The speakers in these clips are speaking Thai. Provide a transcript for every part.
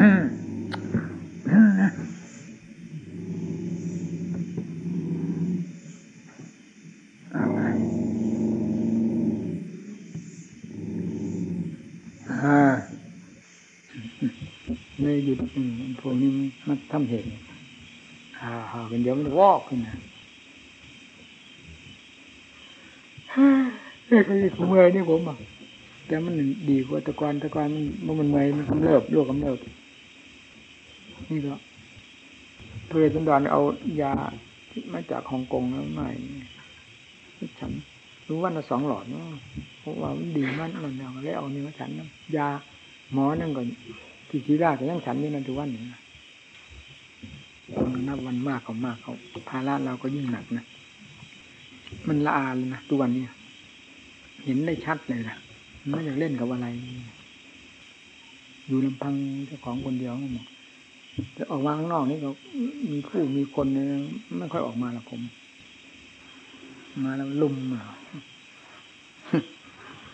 อืมเอาไปอ่าในหยุดพวกนี้มันทำเหตุฮ่าฮ่ากันเดี๋ยวมันวอกขึ้นนะเอ้ยก็ยังเมื่อยนี่ผมอะแต่มันดีกว่าตะกอนตะกอนมันมันเมื่อยมันกำเริบโรคกำเริบ นี่ก็เพื่อสันดอนเอายาที่มาจากฮ่องกงแล้วใหม่ฉันรู้ว่าละสองหลอดเนาะเพราะว่ามันดีมากนั่นแล้วแล้วเอาเนื้อฉันนะยาหมอนั่นก่อนที่ชีราก็ยังฉันนี่นั่นทุกวันนี่นะนับวันมากเขามากเขาภาระเราก็ยิ่งหนักนะมันละอาเลยนะทุกวันนี้เห็นได้ชัดเลยนะไม่อยากเล่นกับอะไร อยู่ลำพังเจ้าของคนเดียวหมด แต่ออกมาข้างนอกนี่ก็มีผู้มีคนเนี่ยไม่ค่อยออกมาละผม มาแล้วลุ่มอะ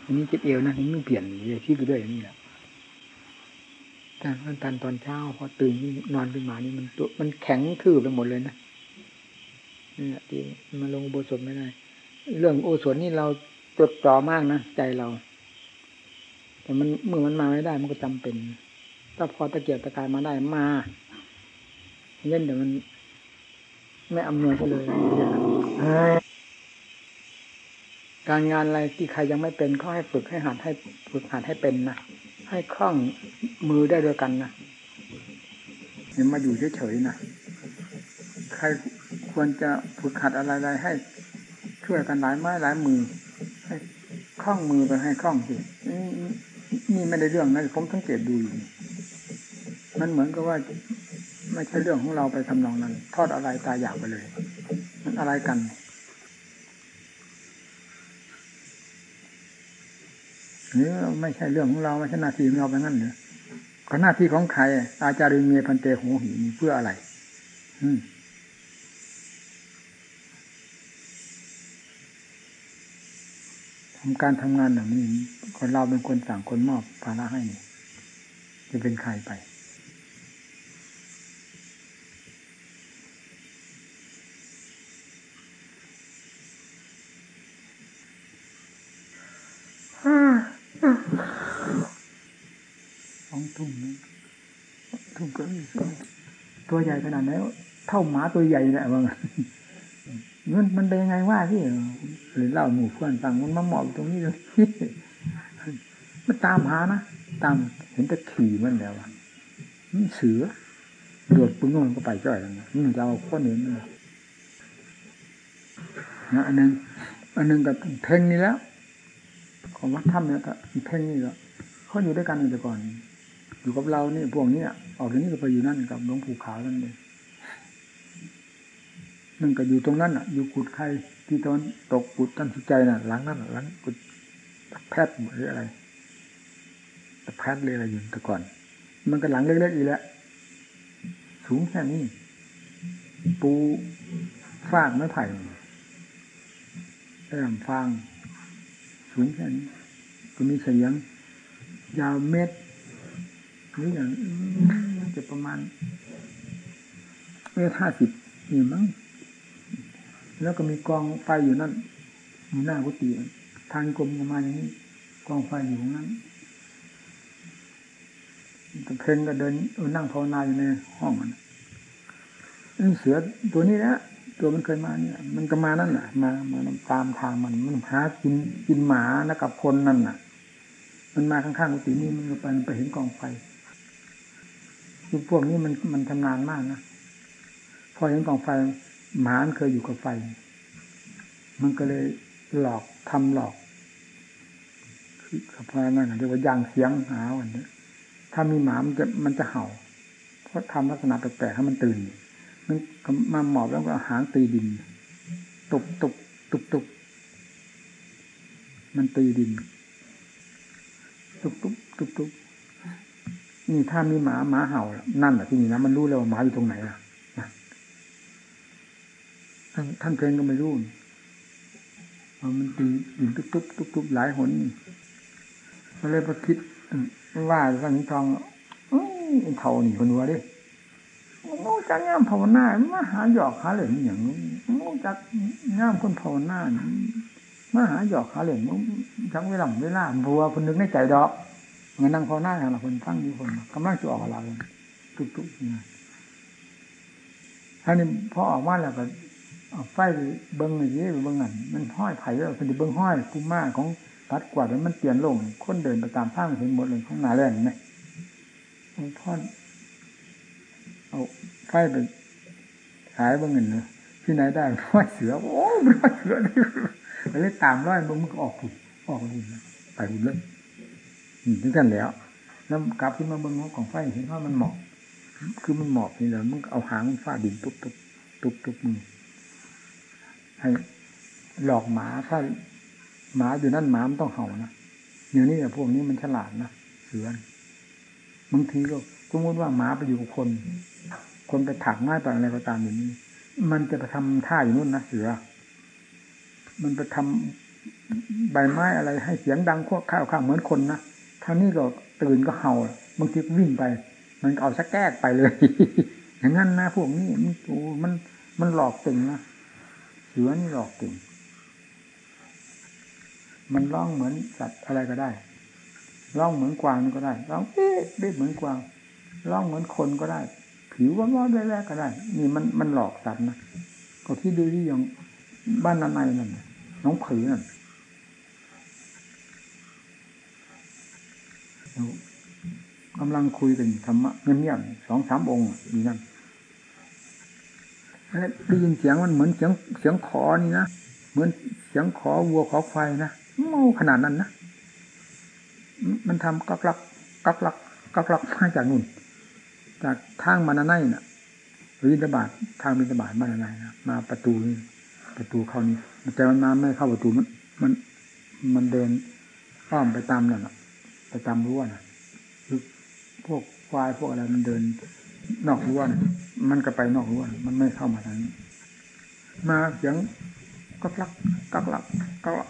อันนี้เจ็บเอวนะนี่ไม่เปลี่ยนเลยที่ไปด้วยนี่แหละแต่ตอนตอนเช้าพอตื่นนอนขึ้นมานี่มันตัวมันแข็งทื่อไปหมดเลยนะนี่แหละที่มาลงโบสถไม่ได้ เรื่องโอสถนี่เราจดจ่อมากนะใจเรา แต่มันเมื่อมันมาไม่ได้มันก็จำเป็น ถ้าพอตะเกียบตะกายมาได้มาเล่นเดี๋ยวมัน ไม่อำนวยก็เลยการงานอะไรที่ใครยังไม่เป็นก็ให้ฝึกให้หัดให้ฝึกหัดให้เป็นนะให้คล่องมือได้ด้วยกันนะอย่ามาอยู่เฉยๆนะใครควรจะฝึกหัดอะไรๆให้ช่วยกันหลายไม้หลายมือให้คล่องมือไปให้คล่องสินี่ไม่ได้เรื่องนะผมสังเกตดูอยู่ มันเหมือนกับว่าไม่ใช่เรื่องของเราไปทำนองนั้น ทอดอะไรตายอยากไปเลย มันอะไรกันหรือไม่ใช่เรื่องของเราไม่ใช่หน้าที่ของเราไปงั้นเหรอก็หน้าที่ของใคร อาจารย์เมียพันเตหูหิมเพื่ออะไร อืมทำการทำงานอย่างนี้คนเราเป็นคนสั่งคนมอบภาระให้จะเป็นใครไปสองทุ่มนี่ทุ่มก็ ตัวใหญ่ขนาดไหนเท่าหมาตัวใหญ่แหละว่ามันมันเป็นยังไงว่าที่หรือเล่าหมู่เพื่อนฟังมันมาหมอบตรงนี้เลยมันตามหานะตามเห็นแต่ขี่มันแล้วมันเสือโดดปุ้งงก็ไปจ่อยแล้วมันจะเอาข้อนี้มันนะอันนึงอันนึงกับเพ่งนี่แล้ว ของวัดถ้ำเนี่ยก็เพ่งนี่แล้วเขาอยู่ด้วยกันแต่ก่อน อยู่กับเรานี่พวกนี้ออกจากนี้ก็ไปอยู่นั่นกับหลวงปู่ขาวนั่นเองนั่นก็อยู่ตรงนั้นอะ อยู่กุดใครที่ตอนตกกุดตั้นสุใจน่ะหลังนั้นหลังกุดแพทย์หรืออะไรแพทย์เลยอะไรอยู่แต่ก่อน มันก็หลังเล็กๆอีกแล้วสูงแค่นี้ ปูฟางไม้ไผ่แต้มฟาง สูงแค่นี้ก็มีเสียง ยาวเมตร หรืออย่างจะประมาณเมตรห้าสิบนี่มั้งแล้วก็มีกองไฟอยู่นั่นมีหน้ากุฏิทางกลมประมาณนี้กองไฟอยู่นั้นตะเพนก็เดินนั่งภาวนาอยู่ในห้องมันนี่เสือตัวนี้นะตัวมันเคยมาเนี่ย มันก็มานั่นแหละมามาตามทางมันมันหากินกินหมาแล้วกับคนนั่นน่ะ มันมาข้างๆกุฏินี้มันไปไปเห็นกองไฟ คือพวกนี้มันมันทำนานมากนะพอเห็นกองไฟหมานเคยอยู่กับไฟ มันก็เลยหลอกทำหลอกคือกับพนั่นเรียกว่าย่างเสียงหาวันนี้ ถ้ามีหมามันจะมันจะเห่า เพราะทำลักษณะแปลกๆให้มันตื่นมันมาหมอบแล้วก็หางตีดิน ตุบตุบตุบตุบมันตีดิน ตุบตุบตุบตุบ นี่ถ้ามีหมาหมาเห่า นั่นแหละที่นี่นะมันรู้แล้วว่าหมาอยู่ตรงไหนอะท่านเพลงก็ไม่รู้มันตีหินตุ๊บตุ๊บตุ๊บหลายหนก็เลยพอคิดว่าสังทองเท่านี่คนวัวดิมูจักงามภาวนามาหาหยอกหาเหล่งอย่างมูจักงามคนภาวนามาหาหยอกหาเหล่งจักเวลาเวลาบัวคนนึกในใจดอก เงินนั่งภาวนาอย่างละคนฟังอยู่คนกำลังจะออกอะไรทุกๆงานท่านี้พอออกมาแล้วก็ไฟเบิ้งอย่างนี้เบิ้งนั่นมันห้อยไผ่แล้วเป็นเบิ้งห้อยพุ่มมาของตัดกวาดแล้วมันเปลี่ยนลงคนเดินไปตามทางเห็นหมดเลยข้างหน้าแรงไหมทอดเอาไฟไปขายบางเงินเลยที่ไหนได้ร้อยเสือ โอ้ร้อยเสือนี่ไปเลยตามร้อยมึงมันออกขุดออกหุ่นไปหุ่นเลย ถึงกันแล้ว แล้วกลับขึ้นมาเบิ้งของไฟเห็นว่ามันเหมาะคือมันเหมาะนี่แหละมึงเอาหางฟาดดินตุ๊บตุ๊บตุ๊บตุ๊บมือให้หลอกหมาถ้าหมาอยู่นั่นหมามันต้องเห่านะอย่างนี้พวกนี้มันฉลาดนะเสือบางทีก็สมมติว่าหมาไปอยู่กับคน คนไปถักไม้ไปอะไรก็ตามอย่างนี้ มันจะไปทำท่าอยู่นู่นนะเสือ มันไปทำใบไม้อะไรให้เสียงดังควบข้าวข้าวเหมือนคนนะางนี้ก็ตื่นก็เห่าบางทีวิ่งไป มันเอาสักแก้ไปเลย อย่างนั้นนะพวกนี้มันโอ้มันมันหลอกเก่งนะเสือนี่หลอกเก่งมันร้องเหมือนสัตว์อะไรก็ได้ร้องเหมือนกวางก็ได้ร้องเอ๊ะเ๊ะเหมือนกวางร้องเหมือนคนก็ได้ ผิวว่าร้อนแรกก็ได้ นี่มันมันหลอกสัตว์นะก็ที่ดูที่อย่างบ้านนันในนั่นน้องผือนั่น กำลังคุยกันธรรมะเงียบๆสองสามองค์อยู่นั่นได้ยินเสียงมันเหมือนเสียงเสียงขอนี่นะเหมือนเสียงขอวัวขอไฟนะโม่ขนาดนั้นนะมันทำกักลักกักลักกักลักมาจากนู่น จากทางมานาไนน่ะวินบาตทางวินบาตมานาไนนะมาประตูนี่ประตูเขานี่แต่มันมาไม่เข้าประตูมัน มันมันเดินอ้อมไปตามนั่นอะ ไปตามรั้วนะคือพวกควายพวกอะไรมันเดิน นอกรั้วนะมันก็ไปนอกรั้วมันไม่เข้ามาทางนี้มาเสียงกักลักกักลักกักลัก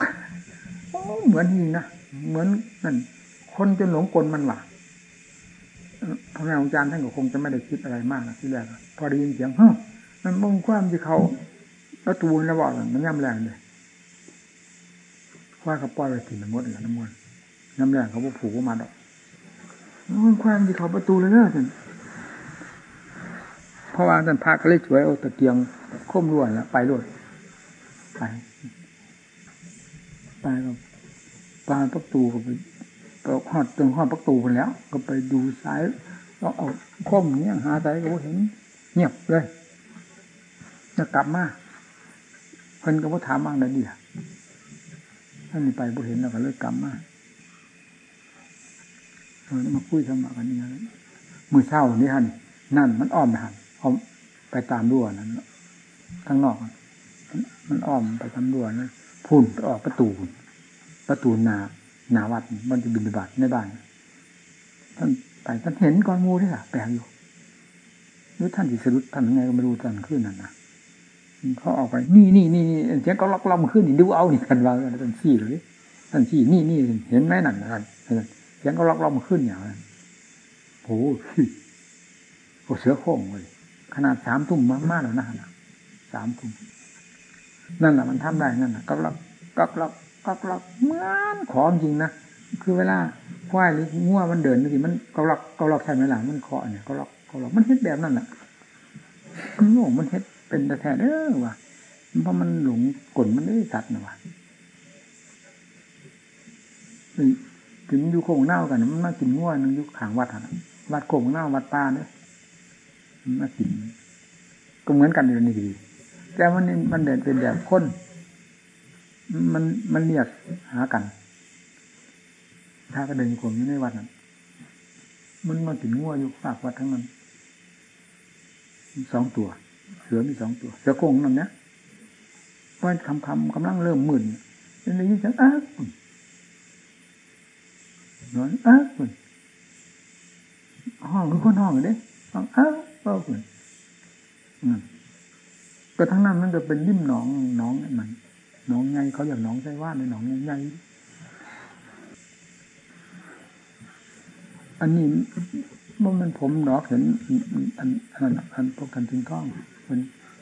โอ้เหมือนนี่นะเหมือนนั่นคนจนหลงกลมันหว่าพระแม่อาจารย์ท่านก็คงจะไม่ได้คิดอะไรมากนะที่แรกพอได้ยินเสียงเฮ้มันมุ่งความที่เขาประตูระบอกมันย่ำแรงเลยคว่าเขาปล่อยไปถิ่นมดอย่างน้ำมัน ย่ำแรงเขาผูกมาดอกมุ่งความที่เขาประตูเลยเนอะเพราะว่าท่านพระก็เลยช่วยเอาตะเกียงค้มล้วนแล้วไปล้วนไปไปก็ปาประตูก็ไปก็หอดตึงหอดประตูไปแล้ว ก็ไปดูสายเราเอาคมเนี้ยหาสายก็เห็น เงียบเลยจะกลับมาเพิ่นก็บ่ถามมากเลยเดียวท่านไปบ่เห็นแล้วก็เลยกลับมา เออมาคุยธรรมะกันนี่นะมือเช่านี่ฮันนั่นมันอ้อมไปหันเอาไปตามรั้วนั้นข้างนอก มันอ้อมไปตามรั้วนั้นพุ่นไปออกประตู ประตูนานาวัดมันจะบินบาตในบ้านท่านไปท่านเห็นก้อนงูด้วยค่ะแปลงอยู่หรือท่านสิสรุปท่านยังไงก็ไม่รู้ท่านขึ้นนั่นนะเขาออกไป นี่นี่นี่เสียงก็ล็อกลำขึ้นนี่ดูเอานี่กันว่าท่านชี้เลยท่านชี้นี่นี่เห็นไหมนั่นกัน เสียงก็ล็อกลำขึ้นอย่างนั้นโอ้โหเสือโค้งเลยขนาดสามทุ่มมากๆแล้วนะสามทุ่มนั่นแหละมันทำได้นั่นแหละก็ล็อกก็ล็อกก็ล็อกเหมือนของจริงนะคือเวลาควายหรืองัวมันเดินนี่มันก็ล็อกก็ล็อกใช่ไหมล่ะมันเคาะเนี่ยก็ล็อกก็ล็อกมันเฮ็ดแบบนั้นแหละโง่มันเฮ็ดเป็นแต่แท้เด้อว่ะเพราะมันหลงกลมันไม่สัตว์นะว่ะ ถึงอยู่โคงเน่ากันมันมากินง่วนึงอยู่ขางวัดอะวัดโคงเน่าวัดป้าเนี่ยมันมากินก็เหมือนกันอยู่นี่ดีแต่มันมันเดินเป็นแบบคนมันมันเรียกหากัน ถ้าก็เดินคนอยู่ในวัดนั้นมันมากินง่วอยู่ฝากวัดทั้งนั้นสองตัว เสือมีสองตัวเสือโคงนั่นนะว่าคำคำกำลังเริ่มหมื่นเป็นอะไรยิ่งจังอ้า นอนอ้าวห้องคือคนห้องเลยห้องอ้าวอ้าวก็ทั้งนั้นมันก็เป็นริมหนองหนองมันหนองไงเขาอย่างหนองไส้ว่าในหนองไงอันนี้มันมันผมหนอกเห็นอันอันอันพวกกันจึงท้องมัน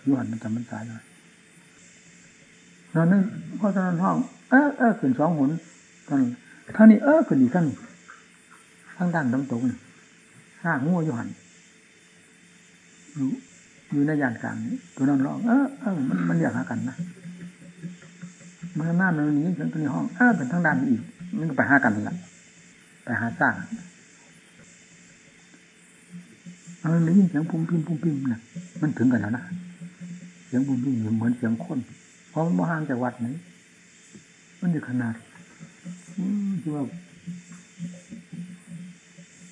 ยุหันมันจำมันสายเลยนอนนึงพอตอนห้องเออเออขึ้นสองหนตอน ท่านี้เออขึ้นอีกขั้นทั้งด้านตรงตรงห้างัวยุหันอยู่อยู่ในยานกลางตัวนั้นร้องเออเออมันมันอยากหากันนะมันหน้ามันนี้ถึงตัวนี้ห้องเออเป็นทั้งด้านอีกมันไปหากันละไปหาสร้างเราได้ยินเสียงพุ่มพิมพุ่มพิมนะมันถึงกันแล้วนะเสียงพุ่มพิมเหมือนเสียงคนเพราะมันห่างจากวัดนี้มันอยู่ขนาด ที่ว่า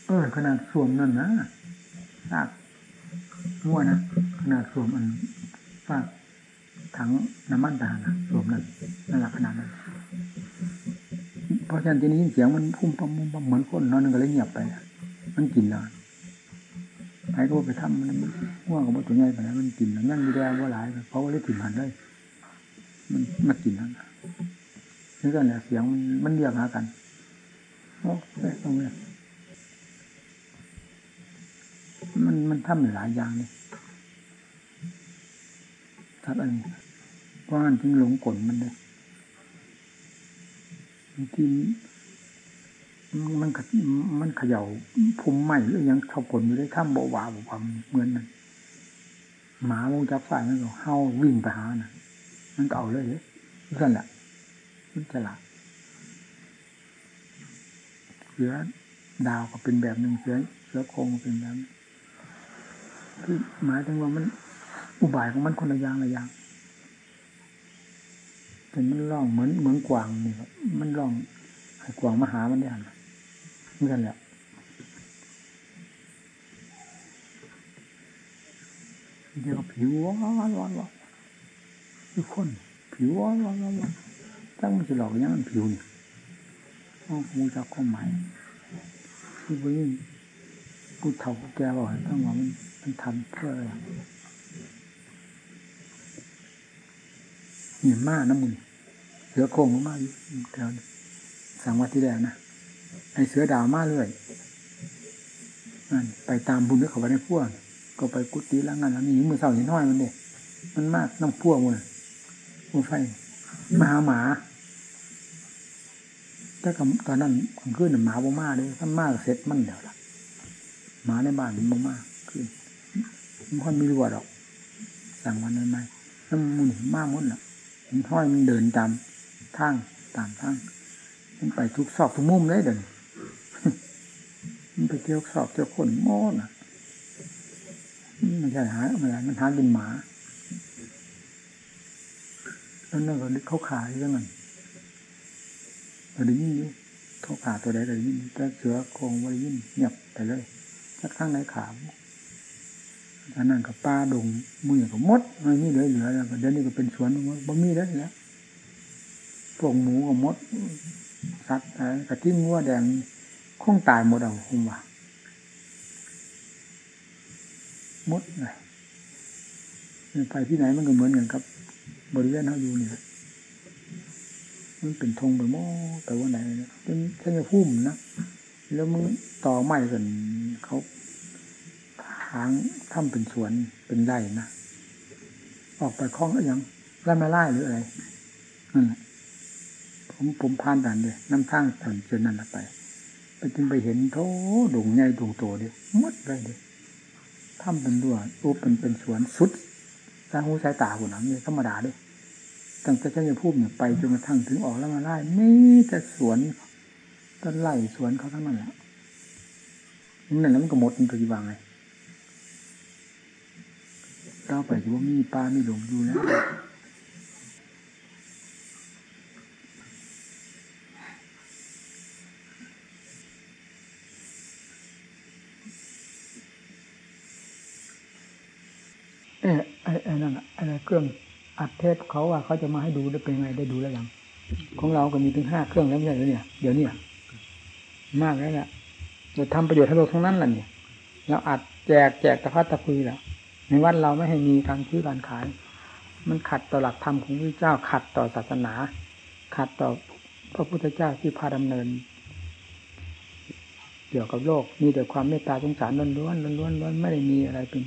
เออขนาดสวมนั่นนะซากมั่วนะขนาดสวมอันซากถังน้ำมันตานะสวมนั่นนั่นแหละขนาดนั้นเพราะฉะนั้นทีนี้เสียงมันพุ่มปมพุ่มปมเหมือนคนนอนนึงก็เลยเงียบไปมันกินนอนไปก็ไปทำมันง่วงกับตัวใหญ่ไปแล้วมันกินนั่งมีแดงว่าหลายเพราะว่าเลยถิ่นหันได้ มันมากินนั่น นี่ก็เนี่ยเสียงมันเรียกหากันโอ้แปลกตรงนี้มันมันทำหลายอย่างนี่ทัดอันนี้เพรานถึงหลงกลมันเลยที่มันมันเขย่าพุ่มใหม่หรือยังเข้าผลอยู่ได้ถ้ำโบวาบความเหมือนนั้นหมาวงจับสายมันก็เฮาวิ่งไปหาน่ะ มันก็เอาเลยเลยนั่นแหละ มันจะหลับเสือดาวก็เป็นแบบหนึ่งเสือเสือโครงเป็นแบบที่หมายถึงว่ามัน อุบายของมันคนละอย่างละอย่างแต่มันล่องเหมือนเหมือนกวางนี่ครับมันล่องให้กวางมาหามันได้หันเหมือนกันแหละเดี๋ยวผิวร้อนร้อนร้อนคือคนผิวร้อนร้อนร้อน ตั้งมันจะหลอกยังผิวนี่อ๋องมูจักข้อหมายคือว่ายิ่งกูเถ่าแกบอกทั้งว่ามันมันทำเพื่ออะไรเหนียมากนะมึงเสือโคงมากอยู่แถวสังวัดที่แดงนะไอเสือดาวมากเลยนั่นไปตามบุญด้วยเขาไปในพวกก็ไปกุฏิแล้วงานแล้วนี่มือเสาเหินห้อยมันเด็มันมากน้ำพวกมันมือไฟมาหาหมา ถ้าตอนนั้นขึ้นหมาบ่มาเลยถ้ามากเสร็จมันเดี๋ยวละหมาในบ้านมันบ่มาขึ้นมันค่อยมีรัวดอกสั่งวันนั้นไหมน้ำมันมากมันละมันห้อยมันเดินตามทางตามทางมันไปทุกซอกทุกมุมเลยเดินมันไปเที่ยวสอบเที่ยวคนโม่น่ะไม่ใช่หาอะไรมันหากินหมาแล้วนั่นก็เขาขายเรื่องนั้น เราได้ยินอยู่เขาขาตัวใดเราได้ยินแต่เสือโครงว่าได้ยินเงียบไปเลยสักข้างในขาอันนั้นกับป้าดงมือกับมดไม่มีเหลือเหลือแล้วเดี๋ยวนี้ก็เป็นสวนบ่มีแล้วแล้วพวกหมูกับมดสัตว์อะไรกระทิ้งงัวแดงคงตายหมดเอาคงว่ามดเลยไปที่ไหนมันก็เหมือนกันครับบริเวณเขาอยู่เนี่ย มันเป็นธงไปโม่แต่ว่าไหนเป็นแค่พุ่มนะแล้วมึงต่อไม้กันเขาทางถ้ำเป็นสวนเป็นไร่นะออกไปคล้องก็ยังไล่มาไล่หรืออะไรนั่นแหละผมผมพานด่านเลยน้ำทางถนนจนนั่นไปไปจึงไปเห็นโถดงใหญ่ดงโตเดิมดเลยดิถ้ำเป็นด้วยรูปเป็นเป็นสวนสุดสาหูสายตาหัวหนังเนี่ยธรรมดาด้วย ตั้งแต่เจ้าจะพูดเนี่ยไปจนกระทั่งถึงออกแล้วมาไล่นี่แต่สวนต้นไล่สวนเขาทั้งนั้นแหละนั่นแล้วมันก็หมดมันจะยวางไงเราไปว่ามีปลามีหลงอยู่แล้วเออไอ้ไอ้นั่นไอ้เครื่อง อัดเทปเขาว่าเขาจะมาให้ดูได้เป็นไงได้ดูแล้วยังของเราก็มีถึงห้าเครื่องแล้วไม่ใช่หรือเนี่ย เดี๋ยวนี้มากแล้วแหละเราทำประโยชน์ให้โลกทั้งนั้นแหละเนี่ยเราอัดแจกแจกตะพัดตะคุยแล้วในวัดเราไม่ให้มีการซื้อการขาย มันขัดต่อหลักธรรมของพระเจ้า ขัดต่อศาสนา ขัดต่อพระพุทธเจ้าที่พาดำเนิน เกี่ยวกับโลกมีแต่ความเมตตาสงสารล้วนล้วนล้วนล้วนไม่ได้มีอะไรเป็น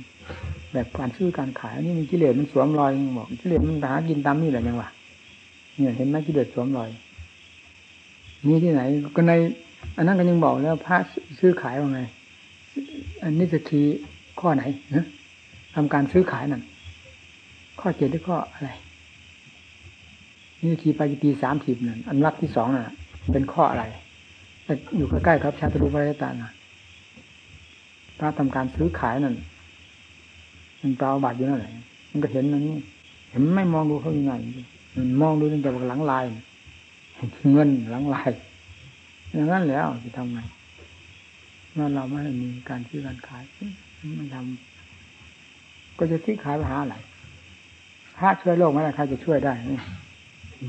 แบบการซื้อการขายนี่มันกิเลสมันสวมรอยบอกกิเลสมันหากินตามนี่แหละยังวะเนี่ยเห็นไหมกิเลสสวมรอยมีที่ไหน ก็ใน อันนั้นก็ยังบอกแล้วพระซื้อขายว่าไง อันนี้จะคีข้อไหนนะทำการซื้อขายนั่นข้อเจ็ดหรือข้ออะไรนี่คีปาจิตีสามสิบนั่นอันรักที่สองน่ะ เป็นข้ออะไรอยู่ใกล้ๆครับชาตรุปริตานะพระทำการซื้อขายนั่น มันเปล่าบาดอยู่นั่นแหละมันก็เห็นนั่นนี่เห็นไม่มองดูเขายังไงมันมองดูตั้งแต่หลังลายเงินหลังลายอย่างนั้นแล้วจะทำไงเมื่อเราไม่มีการซื้อการขายไม่ทำก็จะซื้อขายไปหาอะไรพระช่วยโลกไม่ได้ใครจะช่วยได้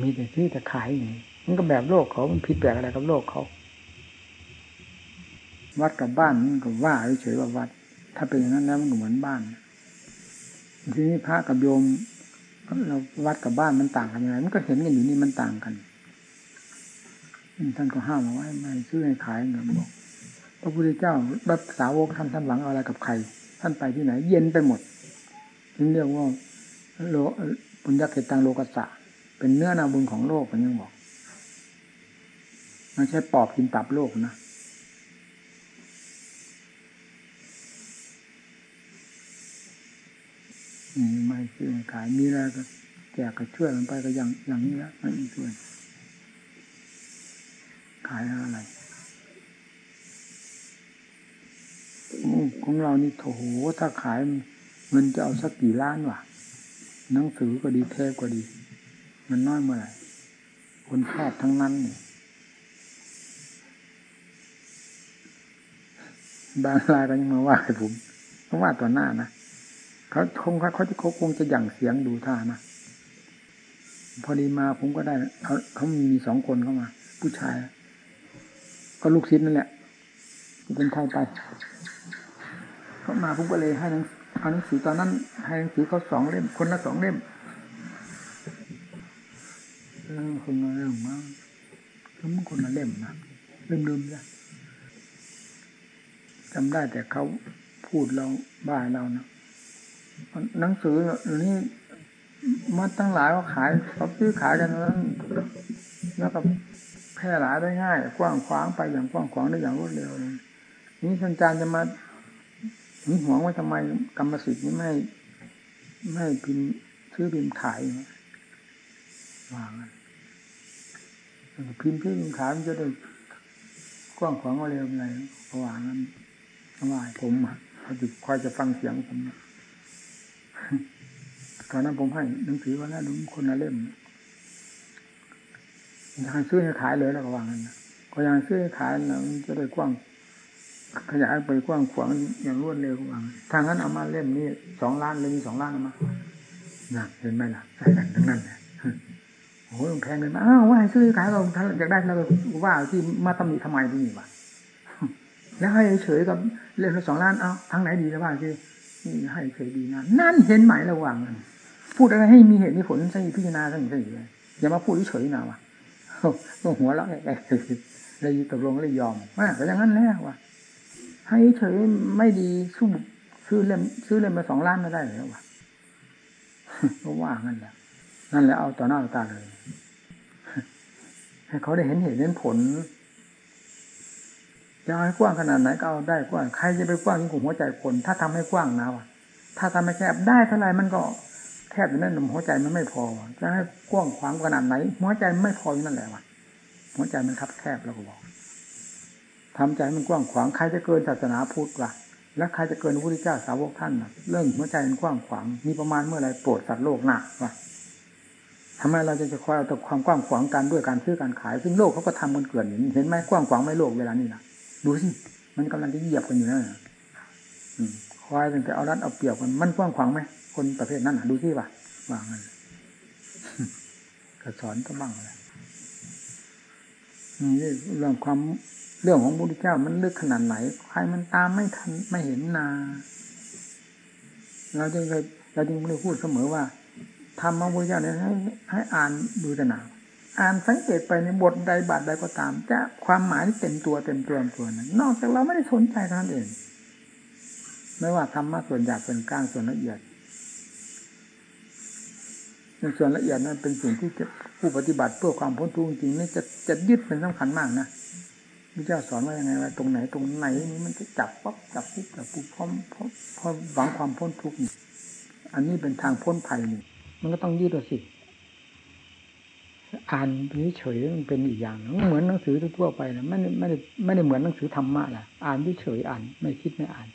มีแต่ซื้อแต่ขายอย่างนี้มันก็แบบโลกเขามันผิดแปลกอะไรกับโลกเขาวัดกับบ้านมันก็ว่าเฉยว่าวัด ถ้าเป็นอย่างนั้นแล้วมันก็เหมือนบ้าน ทีนี้พระกับโยมเราวัดกับบ้านมันต่างกันยังไงมันก็เห็นกันอยู่นี่มันต่างกันท่านก็ห้ามเอาไว้ไม่ซื้อให้ขายเงี้ยบอกพระพุทธเจ้าบัพสาวกท่านท่านหลังอะไรกับใคร ท่านไปที่ไหน เย็นไปหมดถึงเรียกว่าโลปุญญาเขตังโลกัสสะเป็นเนื้อนาบุญของโลกกันยังบอกไม่ใช่ปอบกินตับโลกนะนี่ไม่ ซื้อขายมีอะไรก็แจกก็ช่วยมันไปก็อย่างอย่างนี้แล้วไม่ช่วยขายอะไรของเรานี่โถถ้าขายเงินจะเอาสักกี่ล้านวะหนังสือก็ดีเทปก็ดี มันน้อยเมื่อไหร่คนชอบทั้งนั้นเนี่ยบางรายก็ยังมาว่าให้ผมเพราว่าต่อหน้านะ เขาคงเขาจะเขาคงจะหยั่งเสียงดูท่านะพอดีมาผมก็ได้เขาเขามีสองคนเข้ามา ผู้ชาย ก็ลูกศิษย์นั่นแหละเป็นใครไปเขามาผมก็เลยให้หนังเอาหนังสือตอนนั้น ให้หนังสือเขาสองเล่ม คนละสองเล่มเรื่องคนละเล่มมาแล้วมันคนละเล่มนะลืมๆจ้ะจำได้แต่เขาพูดเราบ้าเรานะ หนังสือนี่มาตั้งหลายเขาขายเขาซื้อขายกันนั้นแล้วก็แพร่หลายได้ง่าย กว้างขวางไปอย่างกว้างขวางได้อย่างรวดเร็วนี่ท่านอาจารย์จะมาหึงหวงว่าทำไมกรรมสิทธิ์นี้ไม่ ไม่พิมพ์ซื้อพิมพ์ขายวางันพิมพ์ซื้อพิมพ์ขายมันจะได้กว้างขวางเร็วอะไรระหว่างนั้นว่าผมเขาจะคอยจะฟังเสียงผม ตอนนั้นผมให้หนังสือว่าแล้วคนละเล่มจะให้ซื้อให้ขายเลยแล้วก็วางนั้นก็ยังซื้อให้ขายแล้วจะได้กว้างขยายไปกว้างขวางอย่างรวดเร็วกว่าทางนั้นเอามาเล่มนี้สองล้านเลยมีสองล้านเอามาน่ะเห็นไหมล่ะใส่กันทั้งนั้นเนี่ยโอ้ยแพงเลยอ้าวว่าซื้อขายเราถ้าอยากได้เราว่าที่มาตำหนิทำไมที่นี่วะแล้วให้เฉยกับเล่มละสองล้านเอาทางไหนดีแล้วว่าที่ ให้เฉยดีนะนั่นเห็นไหมระหว่างพูดอะไรให้มีเหตุมีผลใช่พิจารณาใช่ไหมอย่ามาพูดเฉยๆนะวะต้องหัวเราะเลยตกลงเลยยอมว่าแต่อย่างนั้นแล้ววะให้เฉยไม่ดีสู้ซื้อเล่มซื้อเล่มมาสองล้านไม่ได้แล้ววะก็ว่างั้นแหละนั่นแหละเอาต่อหน้าต่อตาเลยให้เขาได้เห็นเหตุเห็นผล จะให้กว้างขนาดไหนก็เอาได้กว้างใครจะไปกว้างยิ่งกว่าหัวใจคน ถ้าทำให้กว้างนะวะถ้าทำให้แคบได้เท่าไรมันก็แคบอยู่นั่นหัวใจมันไม่พอจะให้กว้างขวางขนาดไหน หัวใจไม่พออยู่นั่นแหละวะหัวใจมันคับแคบแล้วก็บอกทำใจมันกว้างขวางใครจะเกินศาสนาพุทธวะแล้วใครจะเกินพระพุทธเจ้าสาวกท่านเรื่องหัวใจมันกว้างขวางมีประมาณเมื่อไรโปรดสัตว์โลกหนักวะทำไมเราจะจะคอยเอาแต่ความกว้างขวางกันด้วยการซื้อการขาย ซึ่งโลกเขาก็ทำกันเกลื่อนเห็นไหมกว้างขวางไม่โลกเวลานี้นะ ดูสิมันกำลังจะเหยียบกันอยู่นั่นคอยตั้งแต่เอารัดเอาเปรียบกันมันกว้างขวางไหมคนประเภทนั้นดูสิว่ะวางกันก็สอนก็บ้างเลยนี่เรื่องความเรื่องของพระพุทธเจ้ามันลึกขนาดไหนใครมันตามไม่ทันไม่เห็นนา เราจึงเคยเราจึงได้พูดเสมอว่าทำพระพุทธเจ้าเนี่ยให้ให้อ่านดูแต่หนา อ่านสังเกตไปในบทใดบาทใดก็ตาม จะความหมายเต็มตัวเต็มตัวตัวนั้นนอกจากเราไม่ได้สนใจเท่านั้นเอง ไม่ว่าธรรมะส่วนหยาบส่วนกลางส่วนละเอียดในส่วนละเอียดนั้นเป็นสิ่งที่ผู้ปฏิบัติเพื่อความพ้นทุกข์จริงนี่จะจะยึดเป็นสำคัญมากนะพระเจ้าสอนว่ายังไงว่าตรงไหนตรงไหนนี่มันจะจับปั๊บจับปุ๊บจับปุ๊บพร้อมพร้อมหวังความพ้นทุกข์อันนี้เป็นทางพ้นภัยนี่มันก็ต้องยืดตัวสิ อ่านเฉยๆมันเป็นอีกอย่างเหมือนหนังสือทั่วไปนะไม่ไม่ได้ไม่ได้เหมือนหนังสือธรรมะแหละอ่านเฉยอ่าน ไม่คิดไม่อ่าน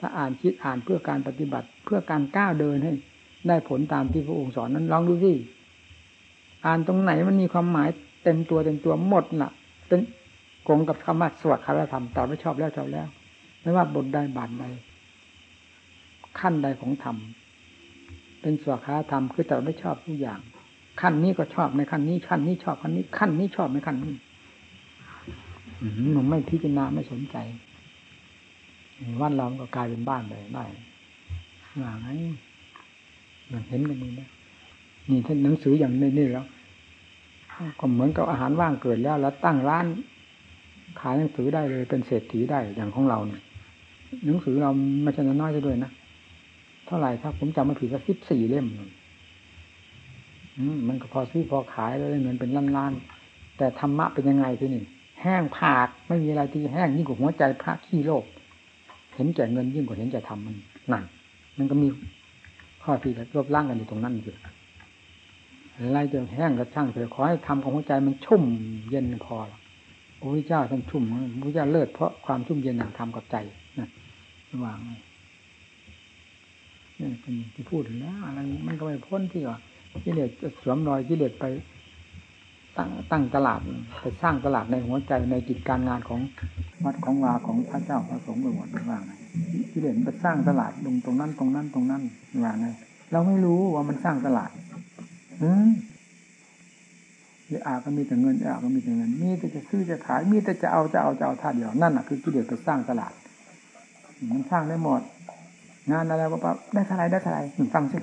ถ้าอ่านคิดอ่านเพื่อการปฏิบัติ เพื่อการก้าวเดินให้ ได้ผลตามที่พระองค์สอนนั้นลองดูสิอ่านตรงไหนมันมีความหมายเต็มตัวเต็มตัวหมดน่ะเป็นกงกับคำว่าสวดคารธรรมต่อไม่ชอบแล้วชอบแล้ว ไม่ว่าบทใดบาทใดขั้นใดของธรรมเป็นสวดคารธรรมคือแต่ไม่ชอบทุกอย่าง ขั้นนี้ก็ชอบในขั้นนี้ขั้นนี้ชอบขั้นนี้ขั้นนี้ชอบในขั้นนี้มันไม่พิจารณาไม่สนใจวันเราก็กลายเป็นบ้านไปได้ว่าไงมันเห็นกันนี่นะนี่ท่านหนังสืออย่างนี้นี่แล้วก็เหมือนกับอาหารว่างเกิดแล้ว แล้วตั้งร้าน ขายหนังสือได้เลย เป็นเศรษฐีได้อย่างของเราเนี่ยหนังสือเราไม่ใช่น้อยจะด้วยนะเท่าไหร่ถ้าผมจำไม่ผิดก็สิบสี่เล่ม มันก็พอซื้อพอขายแล้วได้เงินเป็นล้านๆแต่ธรรมะเป็นยังไงที่นี่ แห้งผากไม่มีอะไรที่แห้งยิ่งกว่าหัวใจพระขี้โลก เห็นแก่เงินยิ่งกว่าเห็นแก่ธรรมมันนั่นมันก็มีข้อที่จะรบล่างกันอยู่ตรงนั้นอยู่อะไรจะแห้งกระช่างเถอะขอให้ทำของหัวใจมันชุ่มเย็นพอพระพุทธเจ้าท่านชุ่มพระพุทธเจ้าเลิศเพราะความชุ่มเย็นอย่างธรรมกับใจนะวางนี่เป็นที่พูดถึงนะอะไรมันก็ไม่พ้นที่ว่า กิเลสจะสวมรอยกิเลสไป ตั้งตั้งตลาดไปสร้างตลาดในหัวใจในกิจการงานของวัดของวาของพระเจ้าพระสงฆ์ไปหมดว่าไงกิเลสไปสร้างตลาดตรงตรงนั้นตรงนั้นตรงนั้นว่าไงเราไม่รู้ว่ามันสร้างตลาดอืมอาก็มีแต่เงินอาก็มีแต่เงิน มีแต่จะซื้อจะขาย มีแต่จะเอาจะเอาจะเอาท่าเดียว นั่นแหะคือกิเลสไปสร้างตลาด มันสร้างได้หมด งานอะไรก็ปั๊บได้เท่าไรได้เท่าไรฟังสิ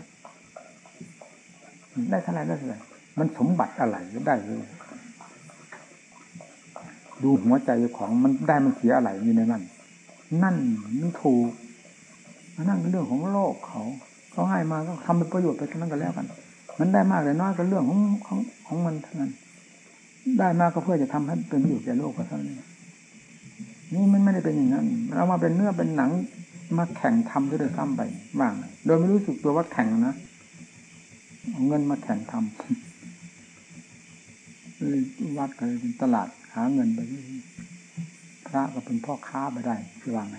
ได้เท่าไรได้เท่าไรมันสมบัติอะไรได้เลยดูหัวใจของมันได้มันเสียอะไรอยู่ในนั้นนั่นมันถูกนั่นเป็นเรื่องของโลกเขาเขาให้มาก็ทำเป็นประโยชน์ไปทั้งนั้นก็แล้วกัน มันได้มากเลยน้อยก็เรื่องของของของมันเท่านั้น ได้มากก็เพื่อจะทำให้เป็นอยู่แก่โลกก็เท่านั้นนี่มันไม่ได้เป็นอย่างนั้น เรามาเป็นเนื้อเป็นหนังมาแข่งทำด้วยซ้ำไปบ้าง โดยไม่รู้สึกตัวว่าแข่งนะ เอาเงินมาแข่งทำวัดก็เลยเป็นตลาดหาเงินไปพระก็เป็นพ่อค้าไปได้ที่ว่าไง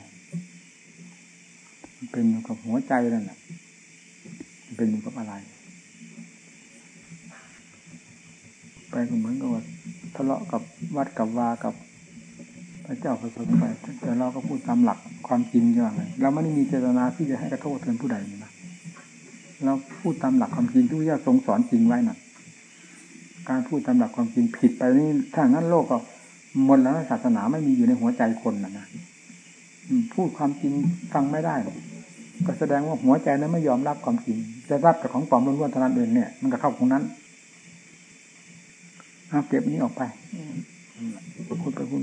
เป็นอยู่กับหัวใจนั่นแหละเป็นอยู่กับอะไร ไปก็เหมือนกับว่าทะเลาะกับวัดกับวากับพระเจ้าพระสงไปแต่เราก็พูดตามหลักความจริงอย่างไรเราไม่ได้มีเจตนาที่จะให้กระโทษเตือนผู้ใดนะ เราพูดตามหลักความจริงที่พระเจ้าทรงสอนจริงไว้นะ่ะ การพูดตามหลักความจริงผิดไปนี่ถ้างั้นโลกก็หมดแล้วศาสนาไม่มีอยู่ในหัวใจคนนะนะพูดความจริงฟังไม่ได้ ก็แสดงว่าหัวใจนั้นไม่ยอมรับความจริง จะรับแต่ของปลอมล้วนๆเท่านั้นเองเนี่ย มันก็เข้าตรงนั้นเอาเก็บนี้ออกไปพูดไปพูด